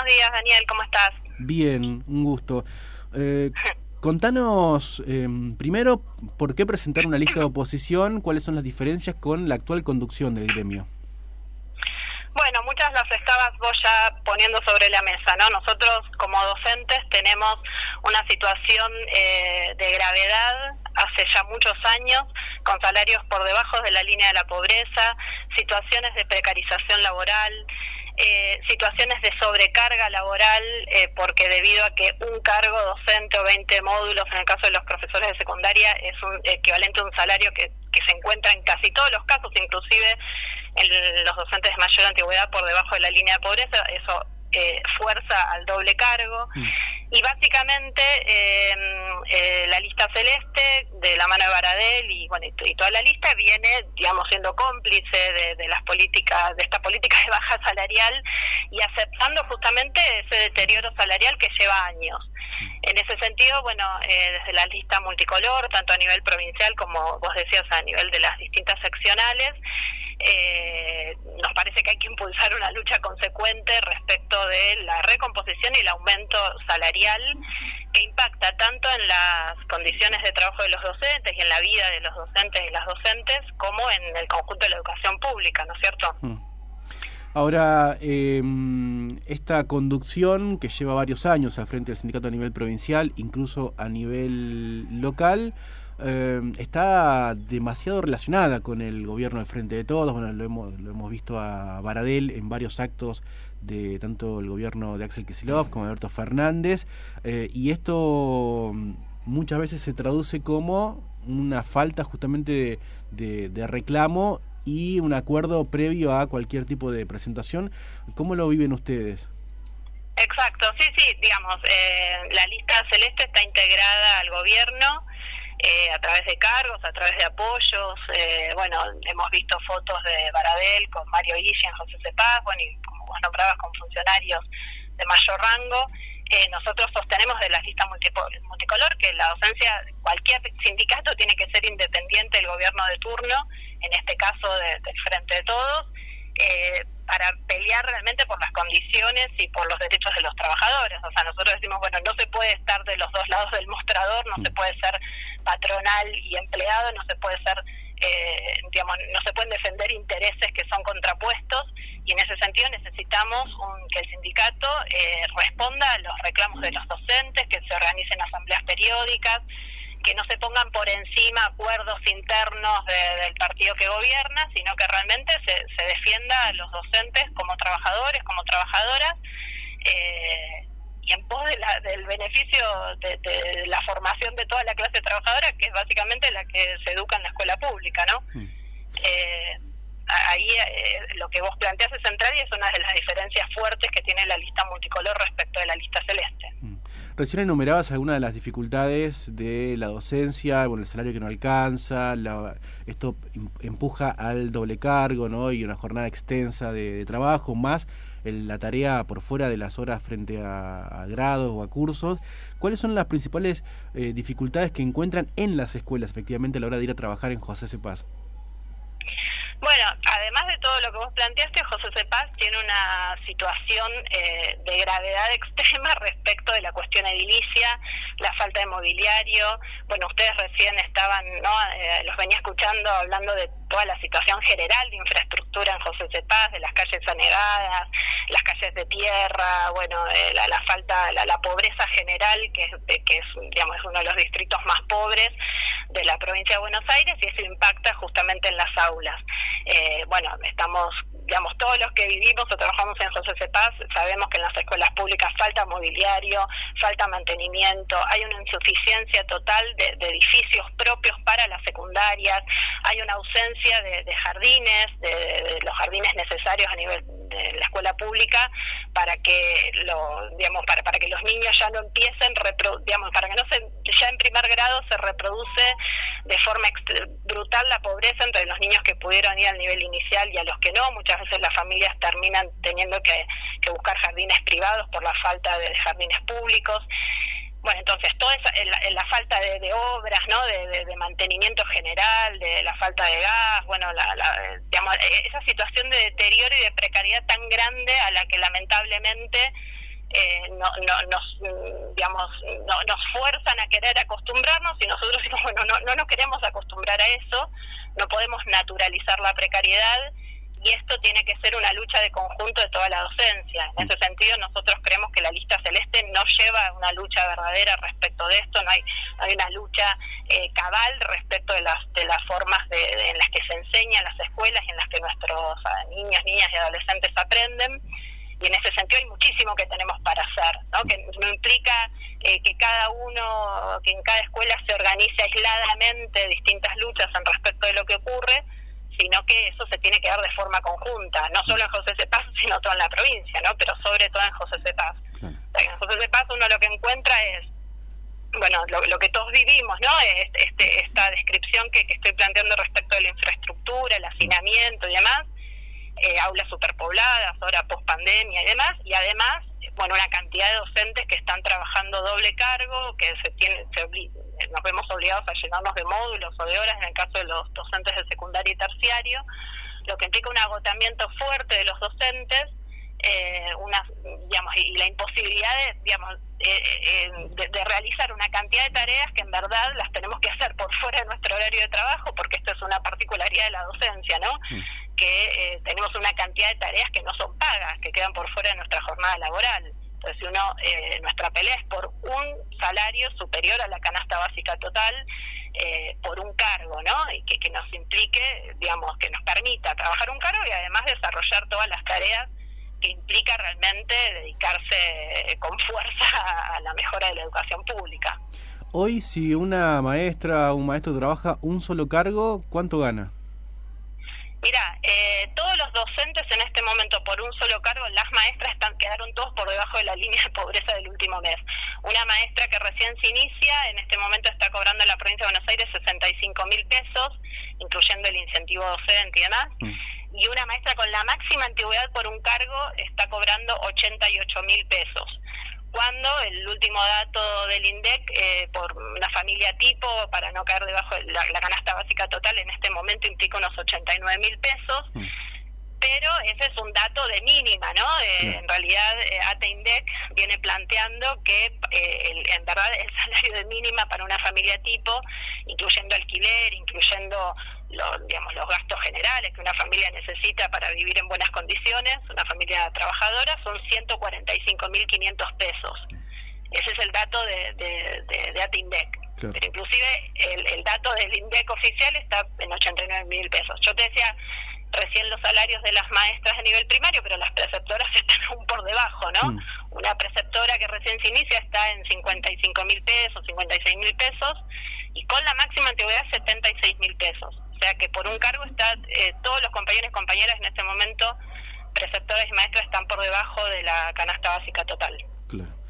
Buenos días, Daniel, ¿cómo estás? Bien, un gusto. Eh, contanos em, primero por qué presentar una lista de oposición, cuáles son las diferencias con la actual conducción del gremio. Bueno, muchas las estabas vos ya poniendo sobre la mesa, ¿no? Nosotros como docentes tenemos una situación eh, de gravedad hace ya muchos años, con salarios por debajo de la línea de la pobreza, situaciones de precarización laboral, eh, situaciones de sobrecarga laboral, eh, porque debido a que un cargo docente o 20 módulos, en el caso de los profesores de secundaria, es un equivalente a un salario que, que se encuentra en casi todos los casos, inclusive en los docentes de mayor antigüedad por debajo de la línea de pobreza, eso eh, fuerza al doble cargo. Mm. Y básicamente em, eh, la lista celeste de la mano de Baradel y bueno y, toda la lista viene, digamos, siendo cómplice de, las políticas, de esta política de baja salarial y aceptando justamente ese deterioro salarial que lleva años. Mm. En ese sentido, bueno, eh, desde la lista multicolor, tanto a nivel provincial como vos decías a nivel de las distintas seccionales, eh, nos parece que hay que impulsar una lucha consecuente respecto de la recomposición y el aumento salarial que impacta tanto en las condiciones de trabajo de los docentes y en la vida de los docentes y las docentes como en el conjunto de la educación pública, ¿no es cierto? Mm. Ahora, em, esta conducción que lleva varios años al frente del sindicato a nivel provincial, incluso a nivel local, eh, está demasiado relacionada con el gobierno del Frente de Todos. Bueno, lo hemos, lo hemos visto a Baradel en varios actos de tanto el gobierno de Axel Kicillof como de Alberto Fernández. Eh, y esto mm, muchas veces se traduce como una falta justamente de, reclamo y un acuerdo previo a cualquier tipo de presentación. ¿Cómo lo viven ustedes? Exacto, sí, sí, digamos, eh, la lista celeste está integrada al gobierno eh, a través de cargos, a través de apoyos. Eh, bueno, hemos visto fotos de Baradel con Mario Guille en José Cepaz, bueno, y como vos nombrabas, con funcionarios de mayor rango. Eh, nosotros sostenemos de la lista multicolor que la docencia, cualquier sindicato tiene que ser independiente del gobierno de turno, en este caso del Frente de Todos, para pelear realmente por las condiciones y por los derechos de los trabajadores. O sea, nosotros decimos, bueno, no se puede estar de los dos lados del mostrador, no se puede ser patronal y empleado, no se puede ser, eh, digamos, no se pueden defender intereses que son contrapuestos y en ese sentido necesitamos que el sindicato eh, responda a los reclamos de los docentes, que se organicen asambleas periódicas, que no se pongan por encima acuerdos internos del partido que gobierna, sino que realmente se, se, defienda a los docentes como trabajadores, como trabajadoras, eh, y en pos del beneficio de, la formación de toda la clase trabajadora, que es básicamente la que se educa en la escuela pública, ¿no? Mm. Eh, ahí eh, lo que vos planteas es central y es una de las diferencias fuertes que tiene la lista multicolor respecto de la lista celeste. Mm. Recién enumerabas algunas de las dificultades de la docencia, bueno, el salario que no alcanza, esto em, empuja al doble cargo, ¿no? Y una jornada extensa de, trabajo, más la tarea por fuera de las horas frente a, grados o a cursos. ¿Cuáles son las principales eh, dificultades que encuentran en las escuelas, efectivamente, a la hora de ir a trabajar en José Cepaz? Bueno, además de todo lo que vos planteaste, José Cepaz tiene una situación eh, de gravedad extrema respecto de la cuestión edilicia, la falta de mobiliario. Bueno, ustedes recién estaban, ¿no? Eh, los venía escuchando hablando de toda la situación general de infraestructura en José Cepaz, de las calles anegadas, las calles de tierra, bueno, eh, la, falta, la, pobreza general, que es, que es, digamos, es uno de los distritos más pobres de la provincia de Buenos Aires y eso impacta justamente en las aulas. Eh, bueno, estamos, digamos, todos los que vivimos o trabajamos en José Cepaz sabemos que en las escuelas públicas falta mobiliario, falta mantenimiento, hay una insuficiencia total de, edificios propios para las hay una ausencia de, jardines, de, los jardines necesarios a nivel de la escuela pública para que lo digamos para, que los niños ya no empiecen digamos para que no se ya en primer grado se reproduce de forma brutal la pobreza entre los niños que pudieron ir al nivel inicial y a los que no. Muchas veces las familias terminan teniendo que buscar jardines privados por la falta de jardines públicos bueno, entonces, toda esa, la, falta de, obras, ¿no? De, mantenimiento general, de la falta de gas, bueno, la, e, esa situación de deterioro y de precariedad tan grande a la que lamentablemente eh, no, no, nos, mm, digamos, no, nos fuerzan a querer acostumbrarnos y nosotros bueno, no, no nos queremos acostumbrar a eso, no podemos naturalizar la precariedad y esto tiene que ser una lucha de conjunto de toda la docencia. En ese sentido, nosotros creemos que la lista celeste no lleva una lucha verdadera respecto de esto, no hay, una lucha eh, cabal respecto de las, de las formas de, en las que se enseña en las escuelas y en las que nuestros ah, niños, niñas y adolescentes aprenden. Y en ese sentido hay muchísimo que tenemos para hacer, ¿no? que no implica eh, que cada uno, que en cada escuela se organice aisladamente distintas luchas en respecto de lo que ocurre, sino que eso se tiene que dar de forma conjunta, no solo en José Cepaz, sino toda en la provincia, ¿no? pero sobre todo en José Cepaz. en José Cepaz uno lo que encuentra es, bueno, lo, que todos vivimos, ¿no? Es, este, esta descripción que, estoy planteando respecto de la infraestructura, el hacinamiento y demás, eh, aulas superpobladas, ahora post pandemia y demás, y además, bueno, una cantidad de docentes que están trabajando doble cargo, que se tiene, se, nos vemos obligados a llenarnos de módulos o de horas en el caso de los docentes de secundario y terciario, lo que implica un agotamiento fuerte de los docentes, eh, una, digamos, y la imposibilidad de, digamos, eh, eh, de, realizar una cantidad de tareas que en verdad las tenemos que hacer por fuera de nuestro horario de trabajo, porque esto es una particularidad de la docencia, ¿no? Mm. Que tenemos una cantidad de tareas que no son pagas, que quedan por fuera de nuestra jornada laboral. Entonces, uno, eh, nuestra pelea es por un salario superior a la canasta básica total, eh, por un cargo, ¿no? Y que, que nos implique, digamos, que nos permita trabajar un cargo y además desarrollar todas las tareas que implica realmente dedicarse con fuerza a la mejora de la educación pública. Hoy, si una maestra o un maestro trabaja un solo cargo, ¿cuánto gana? Mira, eh, todos los docentes en este momento por un solo cargo, las maestras están quedaron todos por debajo de la línea de pobreza del último mes. Una maestra que recién se inicia, en este momento está cobrando en la provincia de Buenos Aires 65 mil pesos, incluyendo el incentivo docente y demás. Mm. Y una maestra con la máxima antigüedad por un cargo está cobrando 88 mil pesos cuando el último dato del INDEC eh, por una familia tipo, para no caer debajo de la, canasta básica total, en este momento implica unos 89 mil pesos. Mm. Pero ese es un dato de mínima, ¿no? Eh, en realidad, eh, ATEINDEC viene planteando que en verdad el salario de mínima para una familia tipo, incluyendo alquiler, incluyendo los, digamos, los gastos generales que una familia necesita para vivir en buenas condiciones, una familia trabajadora, son 145.500 pesos. Ese es el dato de, de, de, ATINDEC. Pero inclusive el, el, dato del INDEC oficial está en 89.000 pesos. Yo te decía recién los salarios de las maestras a nivel primario, pero las preceptoras están aún por debajo, ¿no? Mm. Una preceptora que recién se inicia está en 55 mil pesos, 56 mil pesos, y con la máxima antigüedad 76 mil pesos. O sea que por un cargo está, eh, todos los compañeros y compañeras en este momento, preceptores y maestros, están por debajo de la canasta básica total. Claro.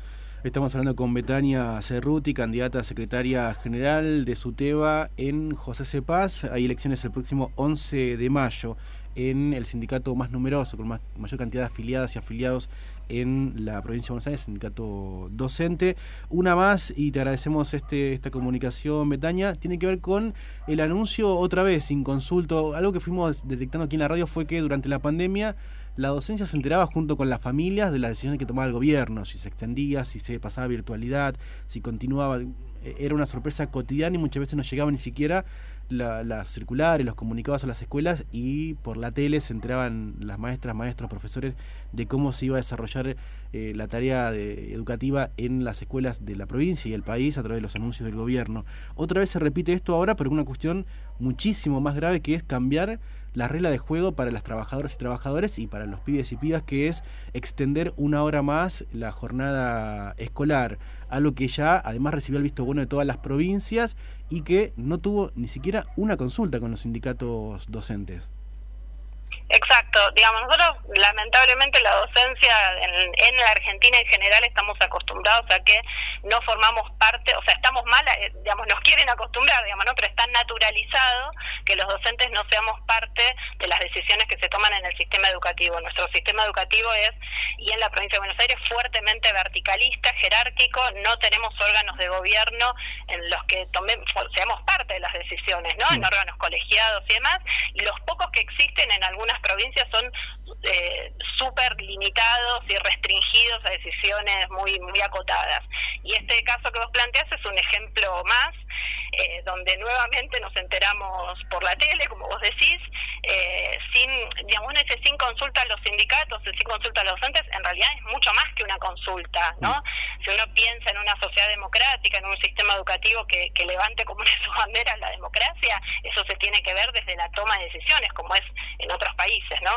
Estamos hablando con Betania Cerruti, candidata a secretaria general de SUTEBA en José Cepaz. Hay elecciones el próximo 11 de mayo en el sindicato más numeroso, con más, mayor cantidad de afiliadas y afiliados en la provincia de Buenos Aires, sindicato docente. Una más, y te agradecemos este, esta comunicación, Betania, tiene que ver con el anuncio otra vez, sin consulto. Algo que fuimos detectando aquí en la radio fue que durante la pandemia la docencia se enteraba junto con las familias de las decisiones que tomaba el gobierno, si se extendía, si se pasaba a virtualidad, si continuaba. Era una sorpresa cotidiana y muchas veces no llegaba ni siquiera las la circulares, los comunicados a las escuelas y por la tele se enteraban las maestras, maestros, profesores de cómo se iba a desarrollar eh, la tarea educativa en las escuelas de la provincia y el país a través de los anuncios del gobierno. Otra vez se repite esto ahora, pero una cuestión muchísimo más grave que es cambiar la regla de juego para las trabajadoras y trabajadores y para los pibes y pibas, que es extender una hora más la jornada escolar, algo que ya además recibió el visto bueno de todas las provincias y que no tuvo ni siquiera una consulta con los sindicatos docentes. Exacto, digamos, nosotros lamentablemente la docencia en, en, la Argentina en general estamos acostumbrados a que no formamos parte, o sea, estamos mal, eh, digamos, nos quieren acostumbrar, digamos, ¿no? Pero está naturalizado que los docentes no seamos parte de las decisiones que se toman en el sistema educativo. Nuestro sistema educativo es, y en la provincia de Buenos Aires, fuertemente verticalista, jerárquico, no tenemos órganos de gobierno en los que tomemos, seamos parte de las decisiones, ¿no? En órganos colegiados y demás, y los pocos que existen en algunas provincias son eh, súper limitados y restringidos a decisiones muy, muy acotadas. Y este caso que vos planteas es un ejemplo más, eh, donde nuevamente nos enteramos por la tele, como vos decís, eh, sin, digamos, dice sin consulta a los sindicatos, sin consulta a los docentes, en realidad es mucho más que una consulta, ¿no? Mm. Si uno piensa en una sociedad democrática, en un sistema educativo que, que levante como una de sus banderas la democracia, eso se tiene que ver desde la toma de decisiones, como es en otros países, ¿no?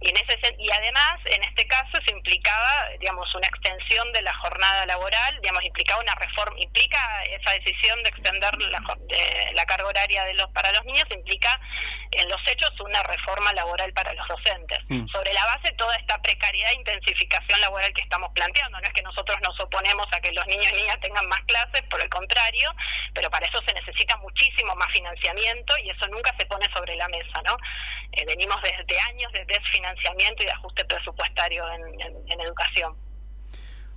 Y, en ese, y además, en este caso, implicaba, digamos, una extensión de la jornada laboral, digamos, implicaba una reforma, implica esa decisión de extender la, la carga horaria de los para los niños, implica en los hechos una reforma laboral para los docentes. Mm. Sobre la base de toda esta precariedad e intensificación laboral que estamos planteando, no es que nosotros nos oponemos a que los niños y niñas tengan más clases, por el contrario, pero para eso se necesita muchísimo más financiamiento y eso nunca se pone sobre la mesa, ¿no? Eh, venimos desde años de desfinanciamiento y ajuste presupuestario en, educación.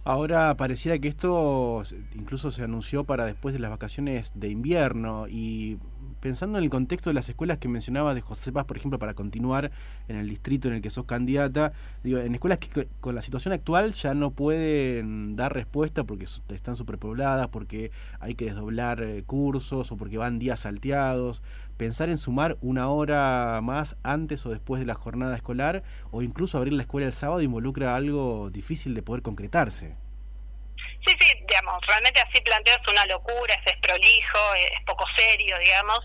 Ahora pareciera que esto incluso se anunció para después de las vacaciones de invierno y pensando en el contexto de las escuelas que mencionaba de José Paz, por ejemplo, para continuar en el distrito en el que sos candidata, digo, en escuelas que con la situación actual ya no pueden dar respuesta porque están superpobladas, porque hay que desdoblar eh, cursos o porque van días salteados, pensar en sumar una hora más antes o después de la jornada escolar o incluso abrir la escuela el sábado involucra algo difícil de poder concretarse. Sí, sí, realmente así planteas una locura, es desprolijo, es poco serio, digamos,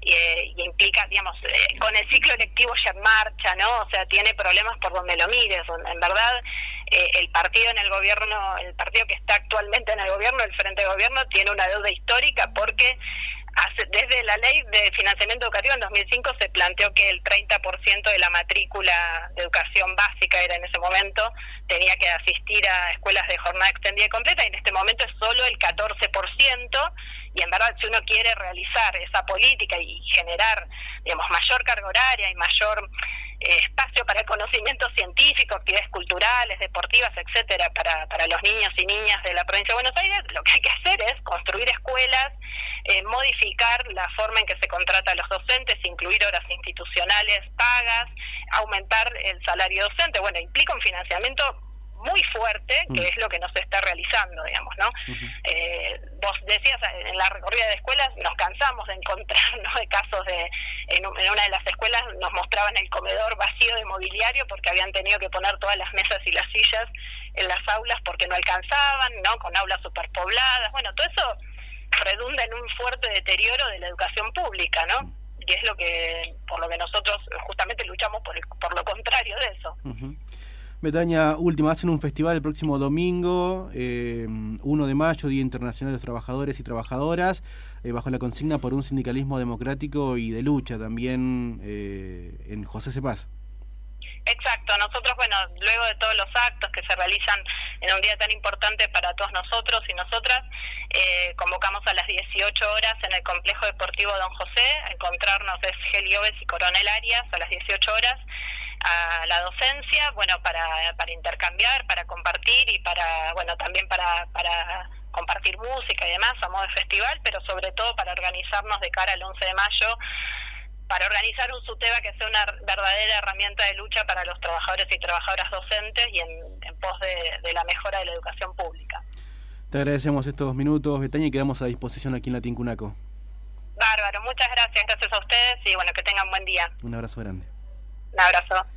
y, eh, implica, digamos, eh, con el ciclo electivo ya en marcha, ¿no? O sea, tiene problemas por donde lo mires. En verdad, eh, el partido en el gobierno, el partido que está actualmente en el gobierno, el Frente de Gobierno, tiene una deuda histórica porque desde la ley de financiamiento educativo en 2005 se planteó que el 30% de la matrícula de educación básica era en ese momento, tenía que asistir a escuelas de jornada extendida y completa y en este momento es solo el 14% y en verdad si uno quiere realizar esa política y generar digamos mayor carga horaria y mayor espacio para el conocimiento científico, actividades culturales, deportivas, etcétera, para, para los niños y niñas de la provincia de Buenos Aires, lo que hay que hacer es construir escuelas, eh, modificar la forma en que se contrata a los docentes, incluir horas institucionales pagas, aumentar el salario docente. Bueno, implica un financiamiento muy fuerte, que mm. es lo que no se está realizando, digamos, ¿no? eh, vos decías, en la recorrida de escuelas nos cansamos de encontrarnos de casos de, en, una de las escuelas nos mostraban el comedor vacío de mobiliario porque habían tenido que poner todas las mesas y las sillas en las aulas porque no alcanzaban, ¿no? Con aulas superpobladas, bueno, todo eso redunda en un fuerte deterioro de la educación pública, ¿no? Y es lo que, por lo que nosotros justamente luchamos por, por lo contrario de eso. Betania, última, hacen un festival el próximo domingo, eh, 1 de mayo, Día Internacional de los Trabajadores y Trabajadoras, eh, bajo la consigna por un sindicalismo democrático y de lucha también eh, en José Cepaz. Exacto, nosotros, bueno, luego de todos los actos que se realizan en un día tan importante para todos nosotros y nosotras, eh, convocamos a las 18 horas en el Complejo Deportivo Don José, a encontrarnos es Gelioves y Coronel Arias a las 18 horas, a la docencia, bueno, para, para intercambiar, para compartir y para, bueno, también para, para compartir música y demás a modo de festival, pero sobre todo para organizarnos de cara al 11 de mayo, para organizar un SUTEBA que sea una verdadera herramienta de lucha para los trabajadores y trabajadoras docentes y en, pos de, de, la mejora de la educación pública. Te agradecemos estos minutos, Betania, y quedamos a disposición aquí en la Tincunaco. Bárbaro, muchas gracias, gracias a ustedes y bueno, que tengan buen día. Un abrazo grande. Un abrazo.